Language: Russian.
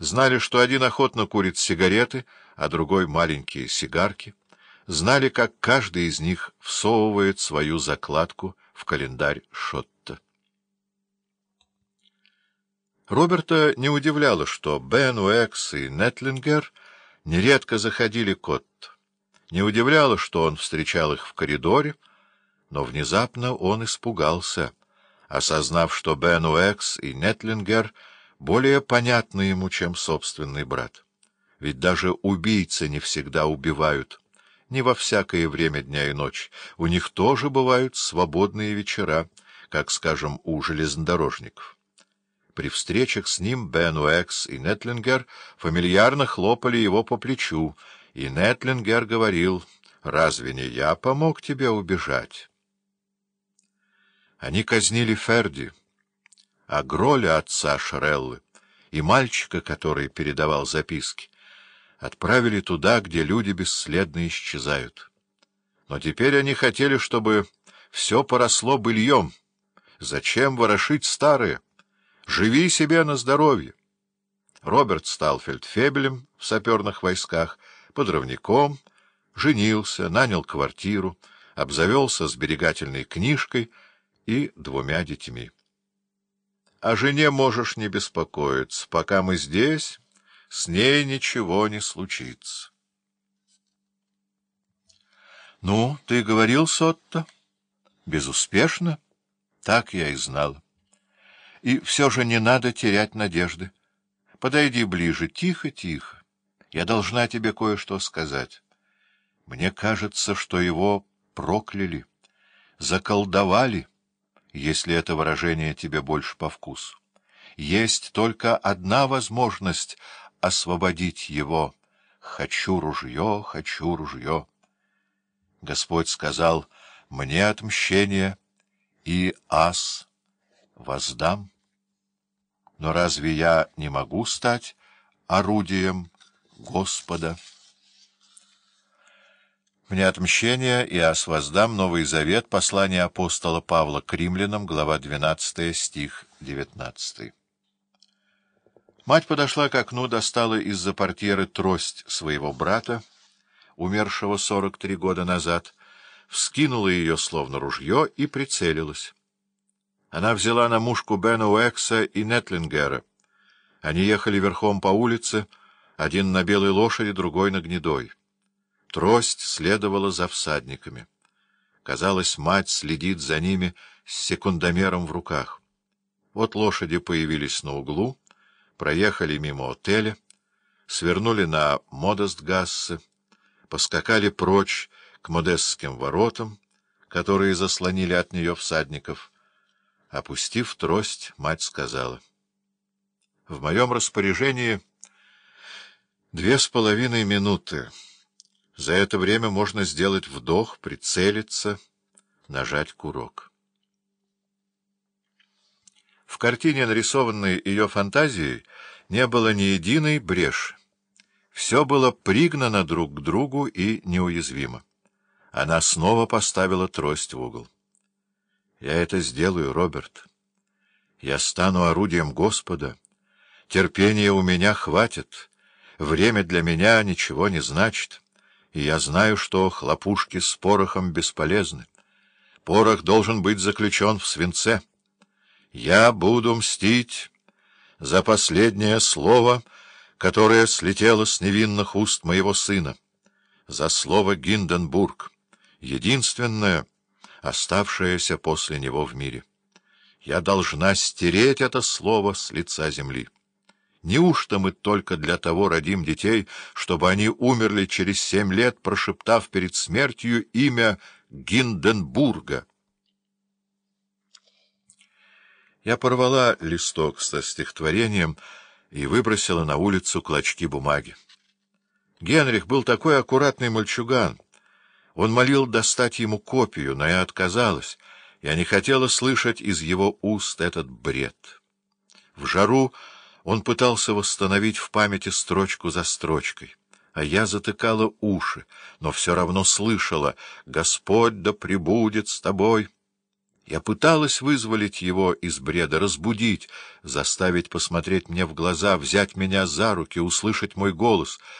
знали, что один охотно курит сигареты, а другой — маленькие сигарки, знали, как каждый из них всовывает свою закладку в календарь Шотта. Роберта не удивляло, что Бен Уэкс и Нетлингер нередко заходили к Отто. Не удивляло, что он встречал их в коридоре, но внезапно он испугался, осознав, что Бен Уэкс и Нетлингер более понятны ему, чем собственный брат. Ведь даже убийцы не всегда убивают, не во всякое время дня и ночи. У них тоже бывают свободные вечера, как, скажем, у железнодорожников. При встречах с ним Бен Уэкс и Нетлингер фамильярно хлопали его по плечу, и Нетлингер говорил, «Разве не я помог тебе убежать?» Они казнили Ферди, а Гроля отца Шареллы и мальчика, который передавал записки, отправили туда, где люди бесследно исчезают. Но теперь они хотели, чтобы все поросло быльем. Зачем ворошить старое? Живи себе на здоровье. Роберт стал фельдфебелем в саперных войсках, подрывником, женился, нанял квартиру, обзавелся сберегательной книжкой и двумя детьми. О жене можешь не беспокоиться. Пока мы здесь, с ней ничего не случится. — Ну, ты говорил, Сотто? — Безуспешно? Так я и знала. И все же не надо терять надежды. Подойди ближе, тихо-тихо. Я должна тебе кое-что сказать. Мне кажется, что его прокляли, заколдовали, если это выражение тебе больше по вкусу. Есть только одна возможность освободить его. «Хочу ружье, хочу ружье». Господь сказал, «Мне отмщение, и ас воздам». Но разве я не могу стать орудием Господа. Мне отмщение и ас воздам Новый Завет, послание апостола Павла к римлянам, глава 12, стих 19. Мать подошла к окну, достала из-за портьеры трость своего брата, умершего 43 года назад, вскинула ее словно ружье и прицелилась. Она взяла на мушку Бена Уэкса и Нетлингера. Они ехали верхом по улице, один на белой лошади, другой на гнедой. Трость следовала за всадниками. Казалось, мать следит за ними с секундомером в руках. Вот лошади появились на углу, проехали мимо отеля, свернули на Модестгассе, поскакали прочь к Модестским воротам, которые заслонили от нее всадников. Опустив трость, мать сказала, — В моем распоряжении Две с половиной минуты. За это время можно сделать вдох, прицелиться, нажать курок. В картине, нарисованной ее фантазией, не было ни единой бреши. Все было пригнано друг к другу и неуязвимо. Она снова поставила трость в угол. — Я это сделаю, Роберт. Я стану орудием Господа. Терпения у меня хватит. Время для меня ничего не значит, и я знаю, что хлопушки с порохом бесполезны. Порох должен быть заключен в свинце. Я буду мстить за последнее слово, которое слетело с невинных уст моего сына, за слово Гинденбург, единственное, оставшееся после него в мире. Я должна стереть это слово с лица земли. Неужто мы только для того родим детей, чтобы они умерли через семь лет, прошептав перед смертью имя Гинденбурга? Я порвала листок со стихотворением и выбросила на улицу клочки бумаги. Генрих был такой аккуратный мальчуган. Он молил достать ему копию, но я отказалась. Я не хотела слышать из его уст этот бред. В жару он пытался восстановить в памяти строчку за строчкой, а я затыкала уши, но все равно слышала «Господь да пребудет с тобой». Я пыталась вызволить его из бреда, разбудить, заставить посмотреть мне в глаза, взять меня за руки, услышать мой голос.